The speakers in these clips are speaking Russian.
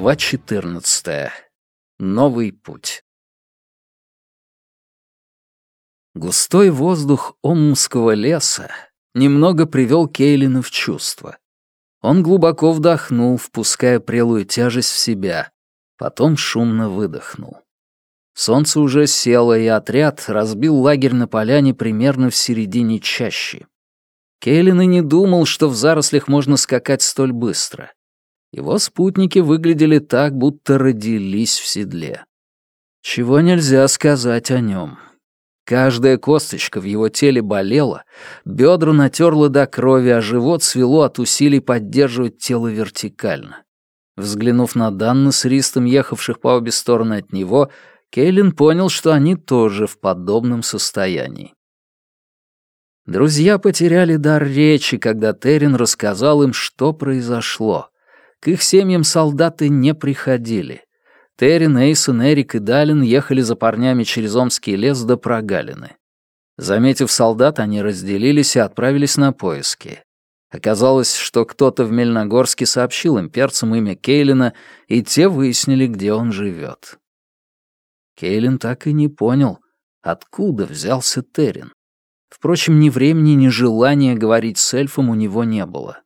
Глава 14. Новый путь. Густой воздух Омского леса немного привел Кейлина в чувство. Он глубоко вдохнул, впуская прелую тяжесть в себя, потом шумно выдохнул. Солнце уже село, и отряд разбил лагерь на поляне примерно в середине чащи. Кейлин и не думал, что в зарослях можно скакать столь быстро. Его спутники выглядели так, будто родились в седле. Чего нельзя сказать о нем. Каждая косточка в его теле болела, бедра натерла до крови, а живот свело от усилий поддерживать тело вертикально. Взглянув на Данна с Ристом, ехавших по обе стороны от него, Кейлин понял, что они тоже в подобном состоянии. Друзья потеряли дар речи, когда Террин рассказал им, что произошло. К их семьям солдаты не приходили. Террин, Эйсон, Эрик и Далин ехали за парнями через Омский лес до прогалины. Заметив солдат, они разделились и отправились на поиски. Оказалось, что кто-то в Мельногорске сообщил им перцам имя Кейлина, и те выяснили, где он живет. Кейлин так и не понял, откуда взялся Террин. Впрочем, ни времени, ни желания говорить с эльфом у него не было.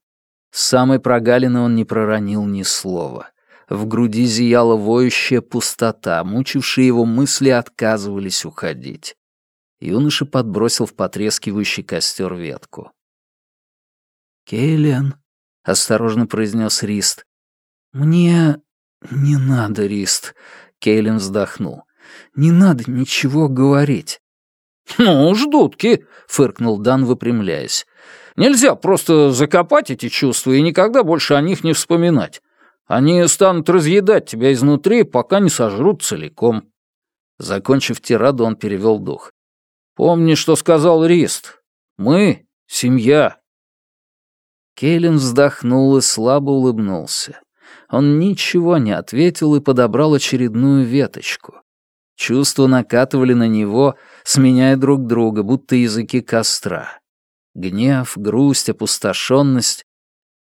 С самой прогалины он не проронил ни слова. В груди зияла воющая пустота, мучившие его мысли отказывались уходить. Юноша подбросил в потрескивающий костер ветку. «Кейлен», — осторожно произнес Рист. «Мне не надо, Рист», — Кейлен вздохнул. «Не надо ничего говорить». «Ну, ждутки», — фыркнул Дан, выпрямляясь. Нельзя просто закопать эти чувства и никогда больше о них не вспоминать. Они станут разъедать тебя изнутри, пока не сожрут целиком». Закончив тираду, он перевел дух. «Помни, что сказал Рист. Мы — семья». Кейлин вздохнул и слабо улыбнулся. Он ничего не ответил и подобрал очередную веточку. Чувства накатывали на него, сменяя друг друга, будто языки костра. Гнев, грусть, опустошенность.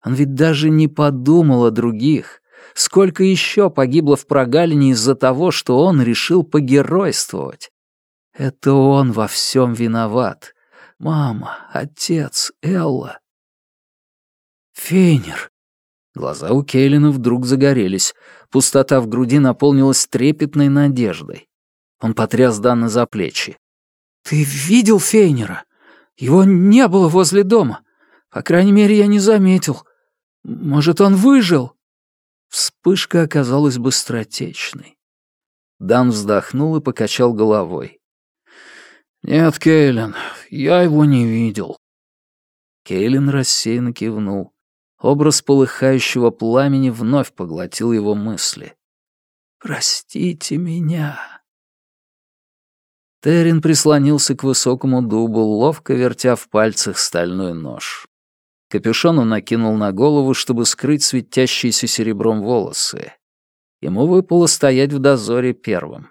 Он ведь даже не подумал о других. Сколько еще погибло в прогалине из-за того, что он решил погеройствовать? Это он во всем виноват. Мама, отец, Элла. Фейнер. Глаза у Кейлина вдруг загорелись. Пустота в груди наполнилась трепетной надеждой. Он потряс Дана за плечи. «Ты видел Фейнера? Его не было возле дома. По крайней мере, я не заметил. Может, он выжил?» Вспышка оказалась быстротечной. Дан вздохнул и покачал головой. «Нет, Кейлен, я его не видел». Кейлен рассеянно кивнул. Образ полыхающего пламени вновь поглотил его мысли. «Простите меня», Террин прислонился к высокому дубу, ловко вертя в пальцах стальной нож. Капюшон он накинул на голову, чтобы скрыть светящиеся серебром волосы. Ему выпало стоять в дозоре первым.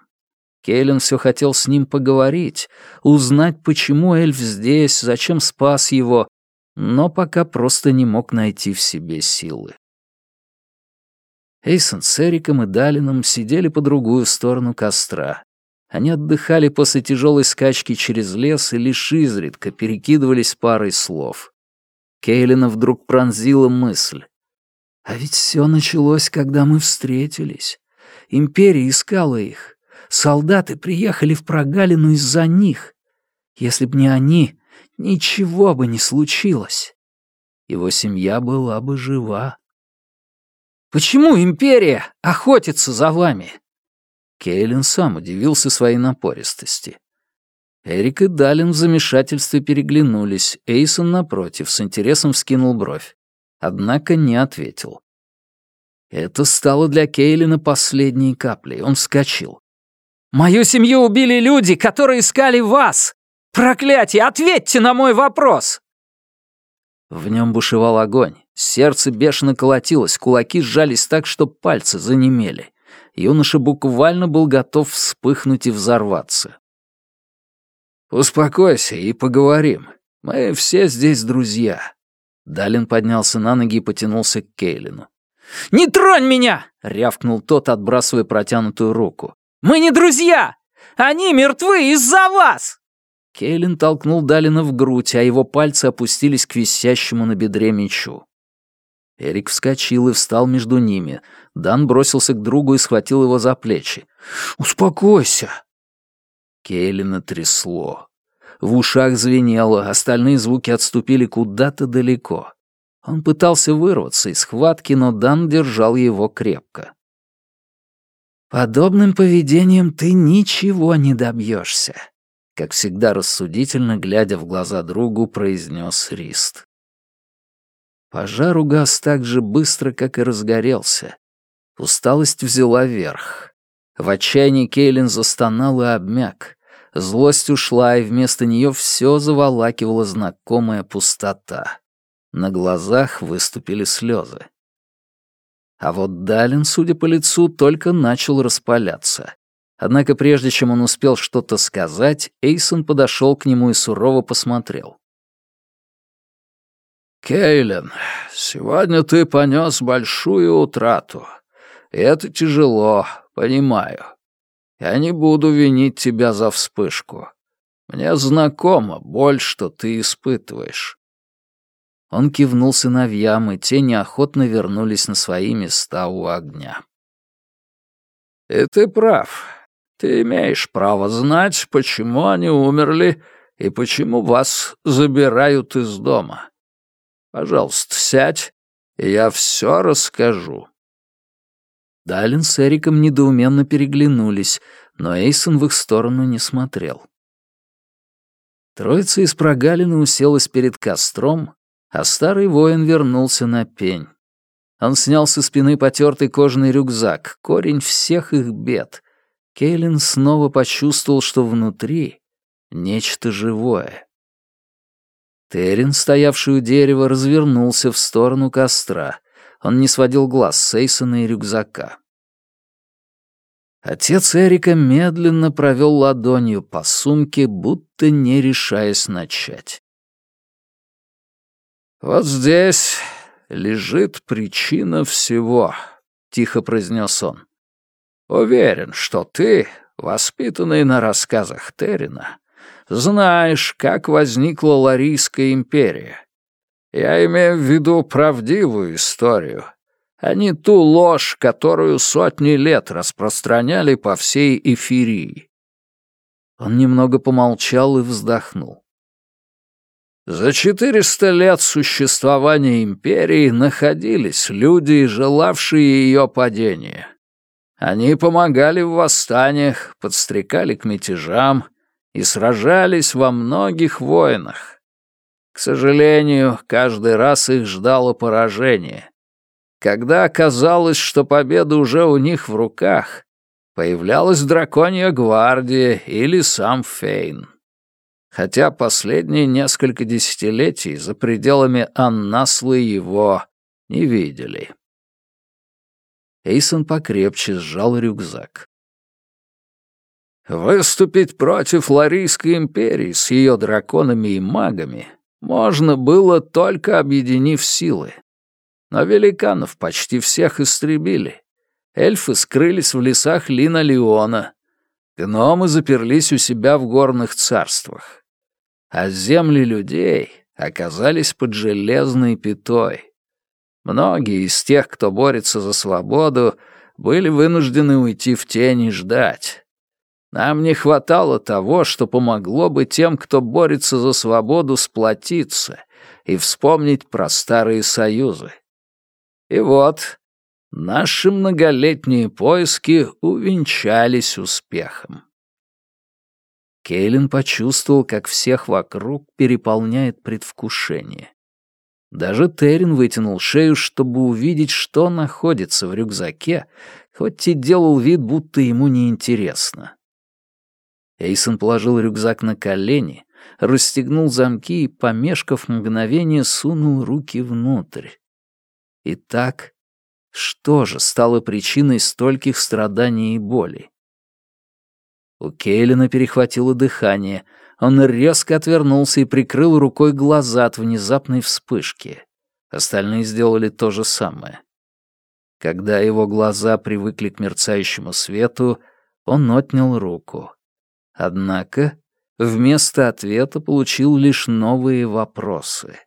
Кейлен все хотел с ним поговорить, узнать, почему эльф здесь, зачем спас его, но пока просто не мог найти в себе силы. Эйсон с Эриком и Далином сидели по другую сторону костра. Они отдыхали после тяжелой скачки через лес и лишь изредка перекидывались парой слов. Кейлина вдруг пронзила мысль. А ведь все началось, когда мы встретились. Империя искала их. Солдаты приехали в прогалину из-за них. Если б не они, ничего бы не случилось. Его семья была бы жива. «Почему империя охотится за вами?» Кейлин сам удивился своей напористости. Эрик и Далин в замешательстве переглянулись, Эйсон, напротив, с интересом вскинул бровь. Однако не ответил. Это стало для Кейлина последней каплей. Он вскочил. «Мою семью убили люди, которые искали вас! Проклятие, ответьте на мой вопрос!» В нем бушевал огонь, сердце бешено колотилось, кулаки сжались так, что пальцы занемели юноша буквально был готов вспыхнуть и взорваться. «Успокойся и поговорим. Мы все здесь друзья». Далин поднялся на ноги и потянулся к Кейлину. «Не тронь меня!» — рявкнул тот, отбрасывая протянутую руку. «Мы не друзья! Они мертвы из-за вас!» Кейлин толкнул Далина в грудь, а его пальцы опустились к висящему на бедре мечу. Эрик вскочил и встал между ними. Дан бросился к другу и схватил его за плечи. «Успокойся!» Кейлина трясло. В ушах звенело, остальные звуки отступили куда-то далеко. Он пытался вырваться из схватки, но Дан держал его крепко. «Подобным поведением ты ничего не добьешься», как всегда рассудительно, глядя в глаза другу, произнес Рист. Пожар угас так же быстро, как и разгорелся. Усталость взяла верх. В отчаянии Кейлин застонал и обмяк. Злость ушла, и вместо нее все заволакивала знакомая пустота. На глазах выступили слезы. А вот Далин, судя по лицу, только начал распаляться. Однако прежде чем он успел что-то сказать, Эйсон подошел к нему и сурово посмотрел. «Кейлен, сегодня ты понес большую утрату. И это тяжело, понимаю. Я не буду винить тебя за вспышку. Мне знакома боль, что ты испытываешь. Он кивнул сыновьям, и те неохотно вернулись на свои места у огня. «И ты прав. Ты имеешь право знать, почему они умерли и почему вас забирают из дома. Пожалуйста, сядь, и я все расскажу». Далин с Эриком недоуменно переглянулись, но Эйсон в их сторону не смотрел. Троица из прогалины уселась перед костром, а старый воин вернулся на пень. Он снял со спины потертый кожаный рюкзак, корень всех их бед. Кейлин снова почувствовал, что внутри нечто живое. Террин, стоявший у дерева, развернулся в сторону костра. Он не сводил глаз с Эйсона и рюкзака. Отец Эрика медленно провел ладонью по сумке, будто не решаясь начать. «Вот здесь лежит причина всего», — тихо произнес он. «Уверен, что ты, воспитанный на рассказах Террина, знаешь, как возникла Ларийская империя. Я имею в виду правдивую историю, а не ту ложь, которую сотни лет распространяли по всей Эфирии». Он немного помолчал и вздохнул. За 400 лет существования империи находились люди, желавшие ее падения. Они помогали в восстаниях, подстрекали к мятежам и сражались во многих войнах. К сожалению, каждый раз их ждало поражение. Когда оказалось, что победа уже у них в руках, появлялась драконья гвардия или сам Фейн хотя последние несколько десятилетий за пределами Аннаслы его не видели. Эйсон покрепче сжал рюкзак. Выступить против Ларийской империи с ее драконами и магами можно было, только объединив силы. Но великанов почти всех истребили. Эльфы скрылись в лесах Лина-Леона. Гномы заперлись у себя в горных царствах а земли людей оказались под железной пятой. Многие из тех, кто борется за свободу, были вынуждены уйти в тень и ждать. Нам не хватало того, что помогло бы тем, кто борется за свободу, сплотиться и вспомнить про старые союзы. И вот наши многолетние поиски увенчались успехом. Кейлин почувствовал, как всех вокруг переполняет предвкушение. Даже Террин вытянул шею, чтобы увидеть, что находится в рюкзаке, хоть и делал вид, будто ему неинтересно. Эйсон положил рюкзак на колени, расстегнул замки и, помешкав мгновение, сунул руки внутрь. Итак, что же стало причиной стольких страданий и боли? У Кейлина перехватило дыхание. Он резко отвернулся и прикрыл рукой глаза от внезапной вспышки. Остальные сделали то же самое. Когда его глаза привыкли к мерцающему свету, он отнял руку. Однако вместо ответа получил лишь новые вопросы.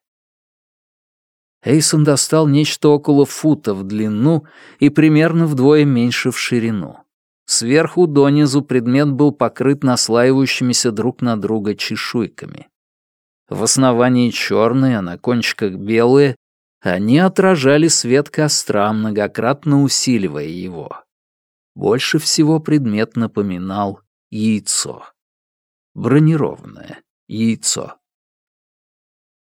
Эйсон достал нечто около фута в длину и примерно вдвое меньше в ширину. Сверху донизу предмет был покрыт наслаивающимися друг на друга чешуйками. В основании черные, а на кончиках белые, они отражали свет костра, многократно усиливая его. Больше всего предмет напоминал яйцо. Бронированное яйцо.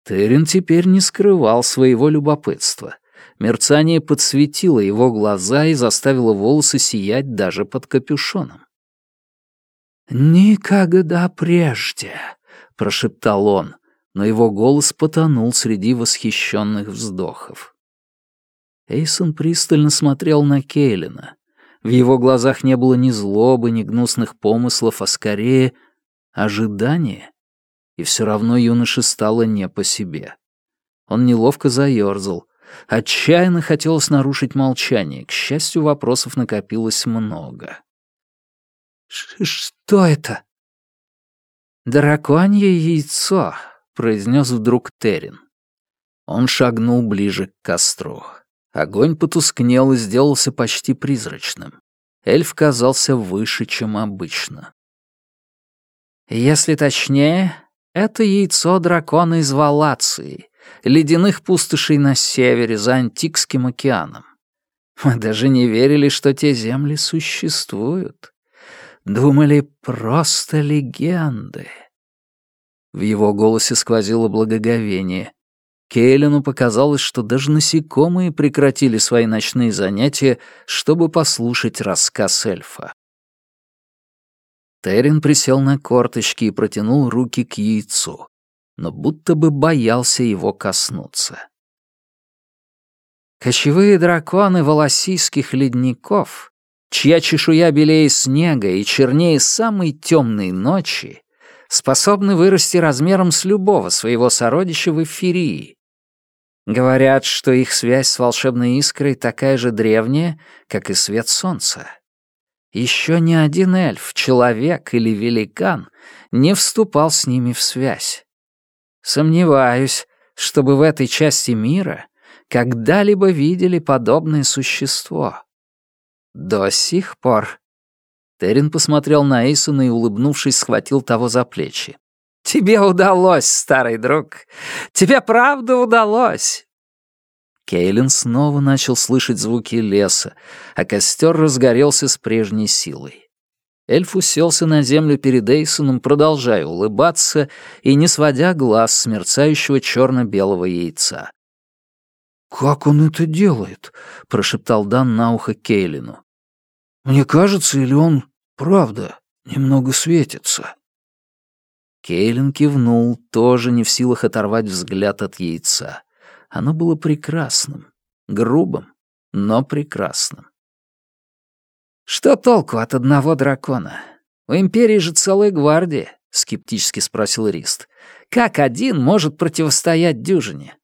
Терен теперь не скрывал своего любопытства. Мерцание подсветило его глаза и заставило волосы сиять даже под капюшоном. «Никогда прежде», — прошептал он, но его голос потонул среди восхищенных вздохов. Эйсон пристально смотрел на Кейлина. В его глазах не было ни злобы, ни гнусных помыслов, а скорее ожидание. И все равно юноше стало не по себе. Он неловко заерзал. Отчаянно хотелось нарушить молчание. К счастью, вопросов накопилось много. «Что это?» «Драконье яйцо», произнес вдруг Терин. Он шагнул ближе к костру. Огонь потускнел и сделался почти призрачным. Эльф казался выше, чем обычно. Если точнее, это яйцо дракона из Валации, ледяных пустошей на севере, за Антикским океаном. Мы даже не верили, что те земли существуют. Думали, просто легенды. В его голосе сквозило благоговение. Кейлену показалось, что даже насекомые прекратили свои ночные занятия, чтобы послушать рассказ эльфа. Терен присел на корточки и протянул руки к яйцу, но будто бы боялся его коснуться. Кочевые драконы волосийских ледников, чья чешуя белее снега и чернее самой темной ночи, способны вырасти размером с любого своего сородича в эфирии. Говорят, что их связь с волшебной искрой такая же древняя, как и свет солнца. Еще ни один эльф, человек или великан не вступал с ними в связь. Сомневаюсь, чтобы в этой части мира когда-либо видели подобное существо. До сих пор Терен посмотрел на Эйсона и, улыбнувшись, схватил того за плечи. «Тебе удалось, старый друг! Тебе правда удалось!» Кейлин снова начал слышать звуки леса, а костер разгорелся с прежней силой. Эльф уселся на землю перед Эйсоном, продолжая улыбаться и не сводя глаз с мерцающего черно-белого яйца. «Как он это делает?» — прошептал Дан на ухо Кейлину. Мне кажется, или он, правда, немного светится?» Кейлин кивнул, тоже не в силах оторвать взгляд от яйца. Оно было прекрасным, грубым, но прекрасным. «Что толку от одного дракона? У Империи же целая гвардия», — скептически спросил Рист. «Как один может противостоять дюжине?»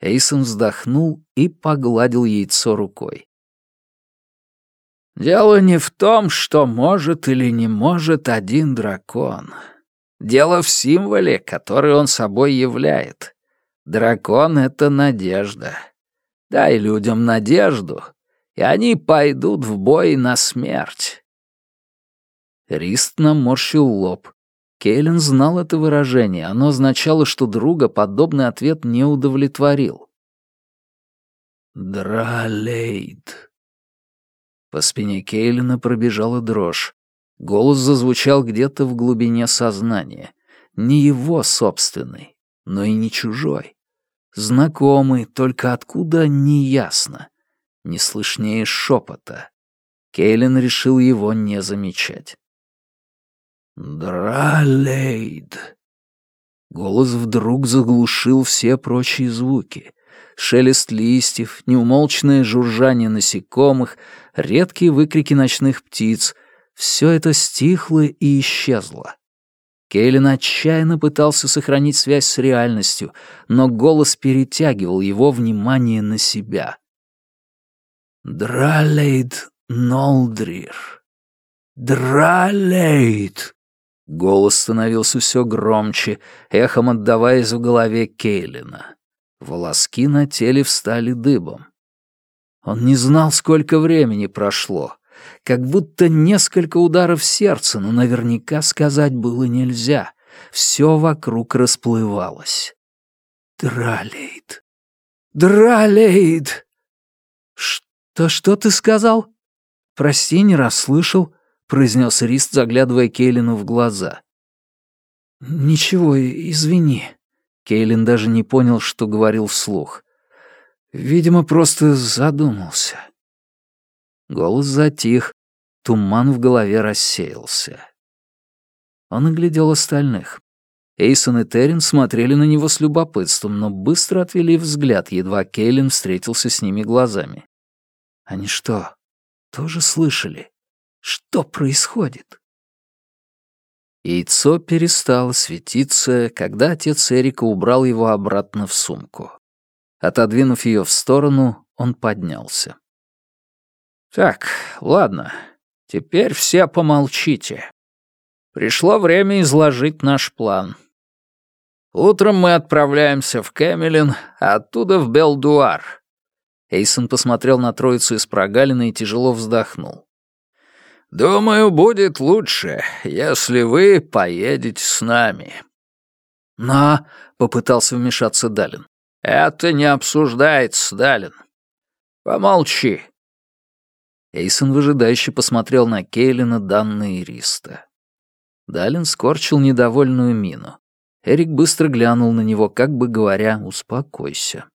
Эйсон вздохнул и погладил яйцо рукой. Дело не в том, что может или не может один дракон. Дело в символе, который он собой являет. Дракон — это надежда. Дай людям надежду, и они пойдут в бой на смерть. Рист наморщил лоб. Кейлен знал это выражение. Оно означало, что друга подобный ответ не удовлетворил. «Дралейд», по спине Кейлина пробежала дрожь. Голос зазвучал где-то в глубине сознания. Не его собственный, но и не чужой. Знакомый, только откуда — неясно. Не слышнее шепота. Кейлин решил его не замечать. «Дралейд!» Голос вдруг заглушил все прочие звуки шелест листьев, неумолчное жужжание насекомых, редкие выкрики ночных птиц — все это стихло и исчезло. Кейлин отчаянно пытался сохранить связь с реальностью, но голос перетягивал его внимание на себя. «Дралейд Нолдрир! Дралейд!» Голос становился все громче, эхом отдаваясь в голове Кейлина. Волоски на теле встали дыбом. Он не знал, сколько времени прошло. Как будто несколько ударов сердца, но наверняка сказать было нельзя. Все вокруг расплывалось. Дралейд! Дралейд! Что, что ты сказал? Прости, не расслышал произнес Рист, заглядывая Кейлину в глаза. «Ничего, извини». Кейлин даже не понял, что говорил вслух. Видимо, просто задумался. Голос затих, туман в голове рассеялся. Он оглядел остальных. Эйсон и Террин смотрели на него с любопытством, но быстро отвели взгляд, едва Кейлин встретился с ними глазами. Они что, тоже слышали? Что происходит? Яйцо перестало светиться, когда отец Эрика убрал его обратно в сумку. Отодвинув ее в сторону, он поднялся. «Так, ладно, теперь все помолчите. Пришло время изложить наш план. Утром мы отправляемся в Кэмелин, а оттуда в Белдуар». Эйсон посмотрел на троицу из прогалины и тяжело вздохнул. «Думаю, будет лучше, если вы поедете с нами». «На», — попытался вмешаться Далин. «Это не обсуждается, Далин. Помолчи». Эйсон выжидающе посмотрел на Кейлина, Данна и Риста. Далин скорчил недовольную мину. Эрик быстро глянул на него, как бы говоря, «Успокойся».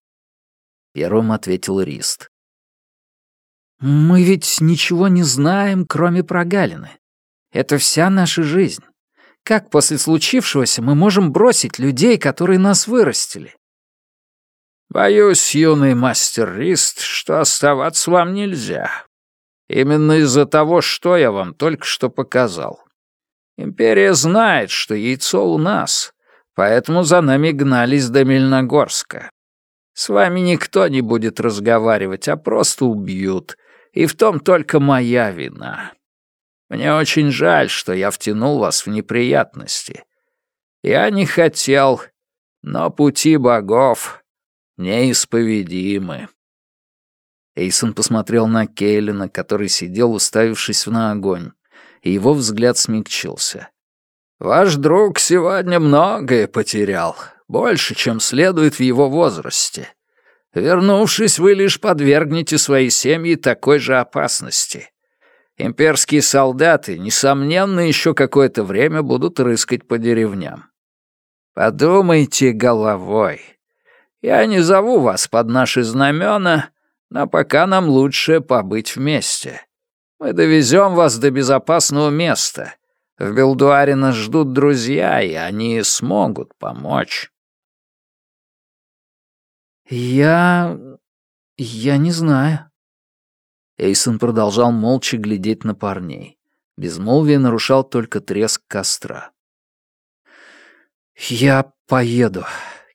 Первым ответил Рист. Мы ведь ничего не знаем, кроме прогалины. Это вся наша жизнь. Как после случившегося мы можем бросить людей, которые нас вырастили? Боюсь, юный мастер Рист, что оставаться вам нельзя. Именно из-за того, что я вам только что показал. Империя знает, что яйцо у нас, поэтому за нами гнались до Мельногорска. С вами никто не будет разговаривать, а просто убьют, и в том только моя вина. Мне очень жаль, что я втянул вас в неприятности. Я не хотел, но пути богов неисповедимы». Эйсон посмотрел на Кейлина, который сидел, уставившись на огонь, и его взгляд смягчился. «Ваш друг сегодня многое потерял, больше, чем следует в его возрасте. Вернувшись, вы лишь подвергнете свои семьи такой же опасности. Имперские солдаты, несомненно, еще какое-то время будут рыскать по деревням. Подумайте головой. Я не зову вас под наши знамена, но пока нам лучше побыть вместе. Мы довезем вас до безопасного места. В Белдуаре нас ждут друзья, и они смогут помочь. «Я... я не знаю». Эйсон продолжал молча глядеть на парней. Безмолвие нарушал только треск костра. «Я поеду».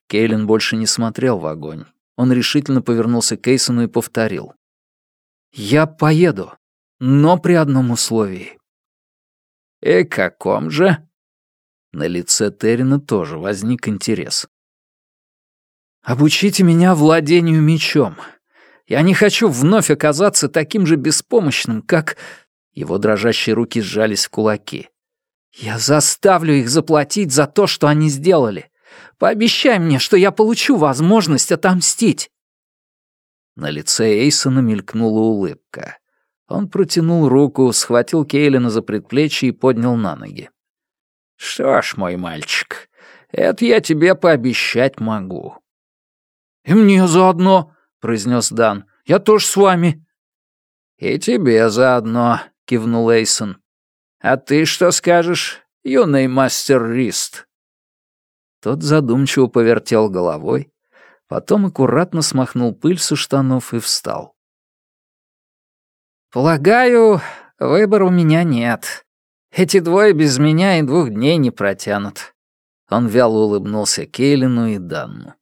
Кейлин больше не смотрел в огонь. Он решительно повернулся к Эйсону и повторил. «Я поеду, но при одном условии». «И каком же?» На лице Террина тоже возник интерес. Обучите меня владению мечом. Я не хочу вновь оказаться таким же беспомощным, как...» Его дрожащие руки сжались в кулаки. «Я заставлю их заплатить за то, что они сделали. Пообещай мне, что я получу возможность отомстить». На лице Эйсона мелькнула улыбка. Он протянул руку, схватил Кейлина за предплечье и поднял на ноги. «Что ж, мой мальчик, это я тебе пообещать могу. «И мне заодно», — произнес Дан. «Я тоже с вами». «И тебе заодно», — кивнул Эйсон. «А ты что скажешь, юный мастер Рист?» Тот задумчиво повертел головой, потом аккуратно смахнул пыль со штанов и встал. «Полагаю, выбора у меня нет. Эти двое без меня и двух дней не протянут». Он вяло улыбнулся Кейлину и Данну.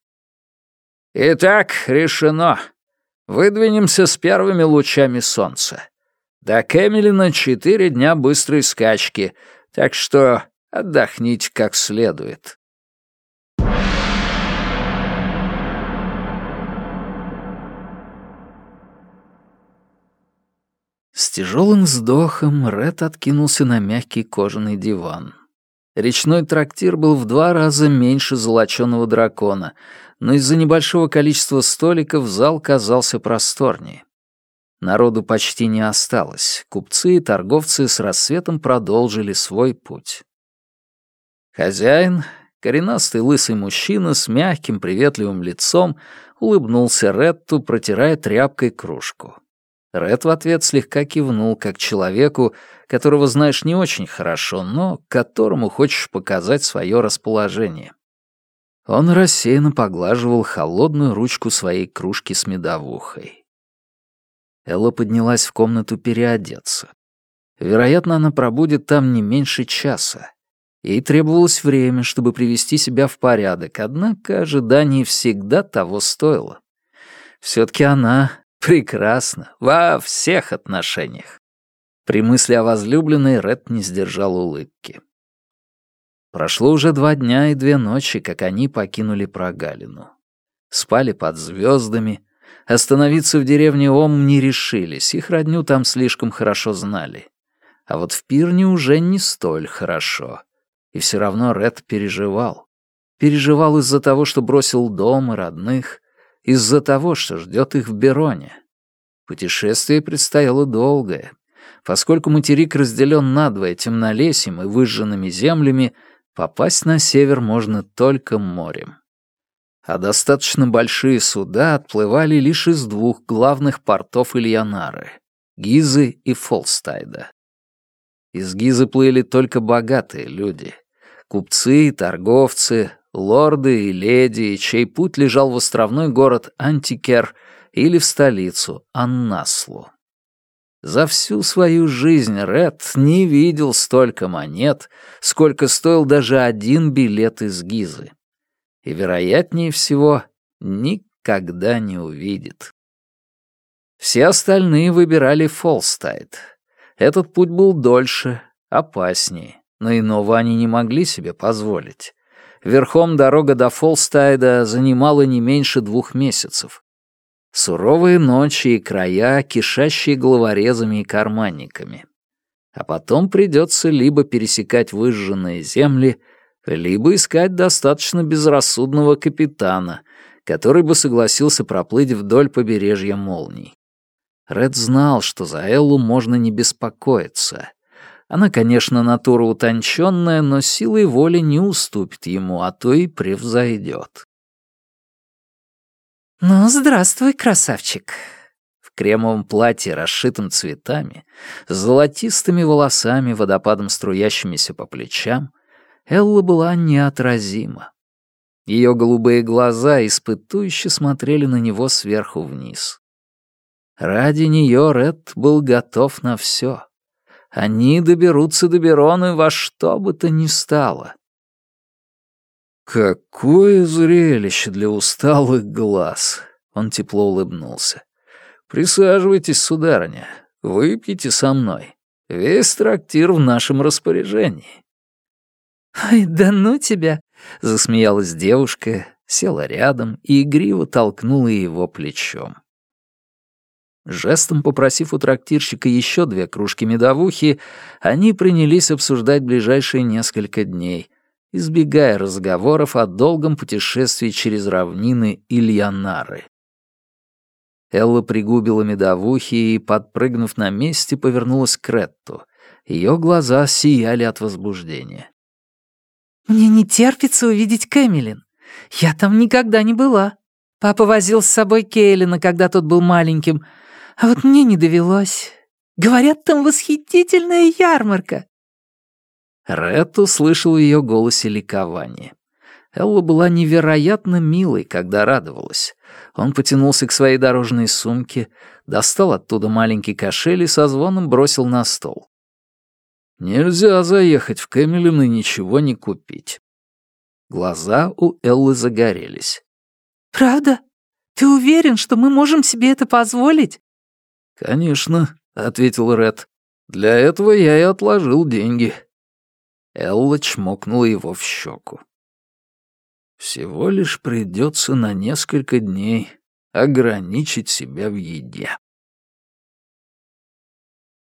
«Итак, решено. Выдвинемся с первыми лучами солнца. До Кэмелина четыре дня быстрой скачки, так что отдохните как следует. С тяжелым вздохом Ред откинулся на мягкий кожаный диван. Речной трактир был в два раза меньше золоченого дракона, но из-за небольшого количества столиков зал казался просторнее. Народу почти не осталось. Купцы и торговцы с рассветом продолжили свой путь. Хозяин, коренастый лысый мужчина с мягким приветливым лицом, улыбнулся Ретту, протирая тряпкой кружку. Ред в ответ слегка кивнул, как человеку, которого знаешь не очень хорошо, но которому хочешь показать свое расположение. Он рассеянно поглаживал холодную ручку своей кружки с медовухой. Элла поднялась в комнату переодеться. Вероятно, она пробудет там не меньше часа. Ей требовалось время, чтобы привести себя в порядок, однако ожидание всегда того стоило. Все-таки она Прекрасно, во всех отношениях. При мысли о возлюбленной Ред не сдержал улыбки. Прошло уже два дня и две ночи, как они покинули прогалину. Спали под звездами. Остановиться в деревне Ом не решились, их родню там слишком хорошо знали. А вот в Пирне уже не столь хорошо. И все равно Ред переживал. Переживал из-за того, что бросил дом и родных, из-за того, что ждет их в Бероне. Путешествие предстояло долгое. Поскольку материк разделен надвое темнолесьем и выжженными землями, попасть на север можно только морем. А достаточно большие суда отплывали лишь из двух главных портов Ильянары — Гизы и Фолстайда. Из Гизы плыли только богатые люди — купцы торговцы, лорды и леди, чей путь лежал в островной город Антикер или в столицу Аннаслу. За всю свою жизнь Ред не видел столько монет, сколько стоил даже один билет из Гизы. И, вероятнее всего, никогда не увидит. Все остальные выбирали Фолстайд. Этот путь был дольше, опаснее, но иного они не могли себе позволить верхом дорога до Фолстайда занимала не меньше двух месяцев. Суровые ночи и края, кишащие головорезами и карманниками. А потом придется либо пересекать выжженные земли, либо искать достаточно безрассудного капитана, который бы согласился проплыть вдоль побережья молний. Ред знал, что за Эллу можно не беспокоиться. Она, конечно, натура утонченная, но силой воли не уступит ему, а то и превзойдет. «Ну, здравствуй, красавчик!» В кремовом платье, расшитом цветами, с золотистыми волосами, водопадом струящимися по плечам, Элла была неотразима. Ее голубые глаза испытующе смотрели на него сверху вниз. Ради нее Ред был готов на все. Они доберутся до Бероны во что бы то ни стало. «Какое зрелище для усталых глаз!» Он тепло улыбнулся. «Присаживайтесь, сударыня, выпьете со мной. Весь трактир в нашем распоряжении». «Ой, да ну тебя!» — засмеялась девушка, села рядом и игриво толкнула его плечом. Жестом попросив у трактирщика еще две кружки медовухи, они принялись обсуждать ближайшие несколько дней, избегая разговоров о долгом путешествии через равнины Ильянары. Элла пригубила медовухи и, подпрыгнув на месте, повернулась к Ретту. Ее глаза сияли от возбуждения. «Мне не терпится увидеть Кэмилин. Я там никогда не была. Папа возил с собой Кейлина, когда тот был маленьким, а вот мне не довелось. Говорят, там восхитительная ярмарка». Ред услышал в ее голосе ликование. Элла была невероятно милой, когда радовалась. Он потянулся к своей дорожной сумке, достал оттуда маленький кошель и со звоном бросил на стол. Нельзя заехать в Кэмелин и ничего не купить. Глаза у Эллы загорелись. «Правда? Ты уверен, что мы можем себе это позволить?» «Конечно», — ответил Ред. «Для этого я и отложил деньги». Элла чмокнула его в щеку. «Всего лишь придется на несколько дней ограничить себя в еде».